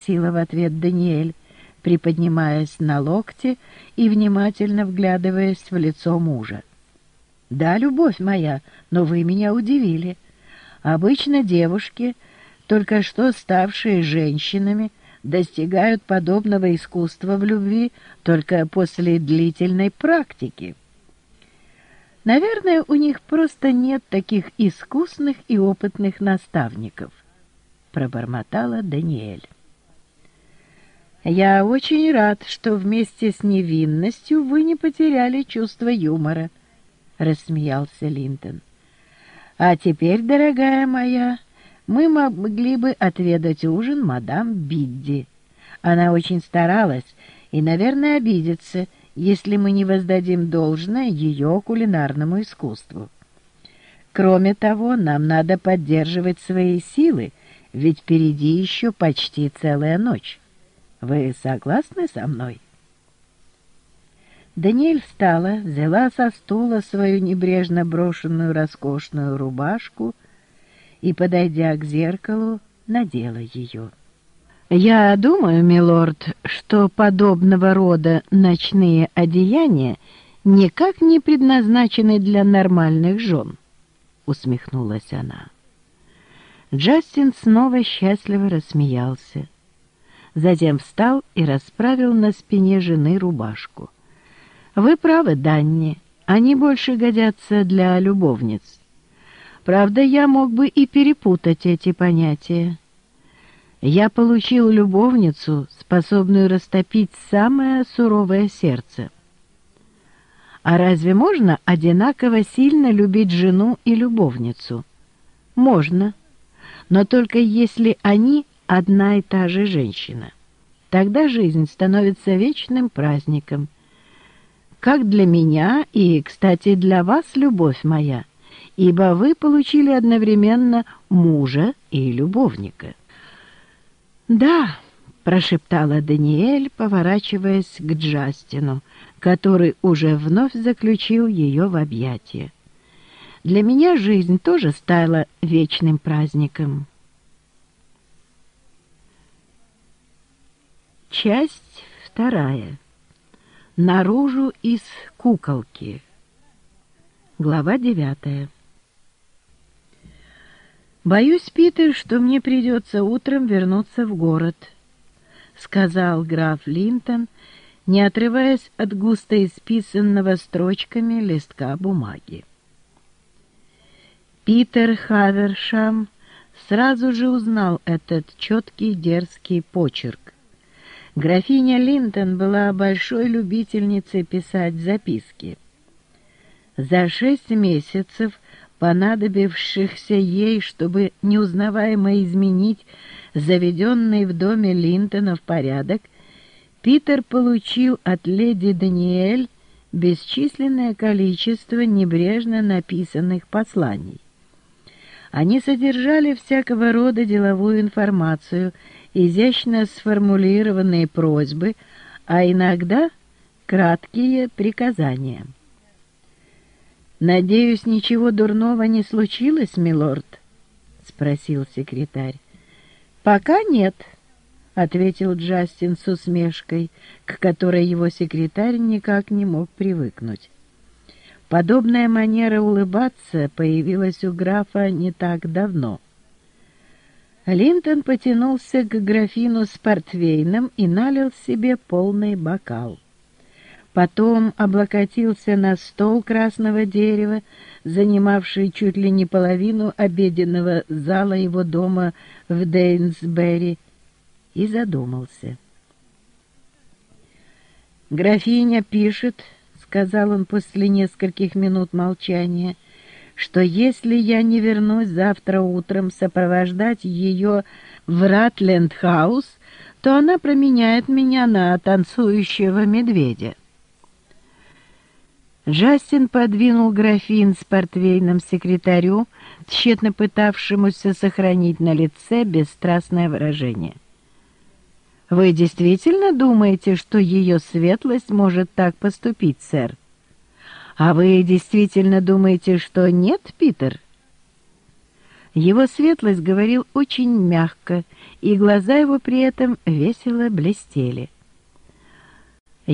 сила в ответ Даниэль, приподнимаясь на локте и внимательно вглядываясь в лицо мужа. «Да, любовь моя, но вы меня удивили. Обычно девушки, только что ставшие женщинами, достигают подобного искусства в любви только после длительной практики. Наверное, у них просто нет таких искусных и опытных наставников», — пробормотала Даниэль. «Я очень рад, что вместе с невинностью вы не потеряли чувство юмора», — рассмеялся Линтон. «А теперь, дорогая моя, мы могли бы отведать ужин мадам Бидди. Она очень старалась и, наверное, обидится, если мы не воздадим должное ее кулинарному искусству. Кроме того, нам надо поддерживать свои силы, ведь впереди еще почти целая ночь». Вы согласны со мной?» Даниэль встала, взяла со стула свою небрежно брошенную роскошную рубашку и, подойдя к зеркалу, надела ее. «Я думаю, милорд, что подобного рода ночные одеяния никак не предназначены для нормальных жен», — усмехнулась она. Джастин снова счастливо рассмеялся затем встал и расправил на спине жены рубашку. «Вы правы, Данни, они больше годятся для любовниц. Правда, я мог бы и перепутать эти понятия. Я получил любовницу, способную растопить самое суровое сердце. А разве можно одинаково сильно любить жену и любовницу? Можно, но только если они одна и та же женщина. Тогда жизнь становится вечным праздником. Как для меня и, кстати, для вас, любовь моя, ибо вы получили одновременно мужа и любовника. «Да», — прошептала Даниэль, поворачиваясь к Джастину, который уже вновь заключил ее в объятия. «Для меня жизнь тоже стала вечным праздником». Часть вторая. Наружу из куколки. Глава девятая. «Боюсь, Питер, что мне придется утром вернуться в город», — сказал граф Линтон, не отрываясь от густо исписанного строчками листка бумаги. Питер Хавершам сразу же узнал этот четкий дерзкий почерк. Графиня Линтон была большой любительницей писать записки. За шесть месяцев, понадобившихся ей, чтобы неузнаваемо изменить заведенный в доме Линтона в порядок, Питер получил от леди Даниэль бесчисленное количество небрежно написанных посланий. Они содержали всякого рода деловую информацию изящно сформулированные просьбы, а иногда краткие приказания. «Надеюсь, ничего дурного не случилось, милорд?» — спросил секретарь. «Пока нет», — ответил Джастин с усмешкой, к которой его секретарь никак не мог привыкнуть. Подобная манера улыбаться появилась у графа не так давно — Линтон потянулся к графину с портвейном и налил себе полный бокал. Потом облокотился на стол красного дерева, занимавший чуть ли не половину обеденного зала его дома в Дейнсбери, и задумался. «Графиня пишет», — сказал он после нескольких минут молчания, — что если я не вернусь завтра утром сопровождать ее в Ратленд-хаус, то она променяет меня на танцующего медведя. Джастин подвинул графин с портвейном секретарю, тщетно пытавшемуся сохранить на лице бесстрастное выражение. «Вы действительно думаете, что ее светлость может так поступить, сэр?» «А вы действительно думаете, что нет, Питер?» Его светлость говорил очень мягко, и глаза его при этом весело блестели.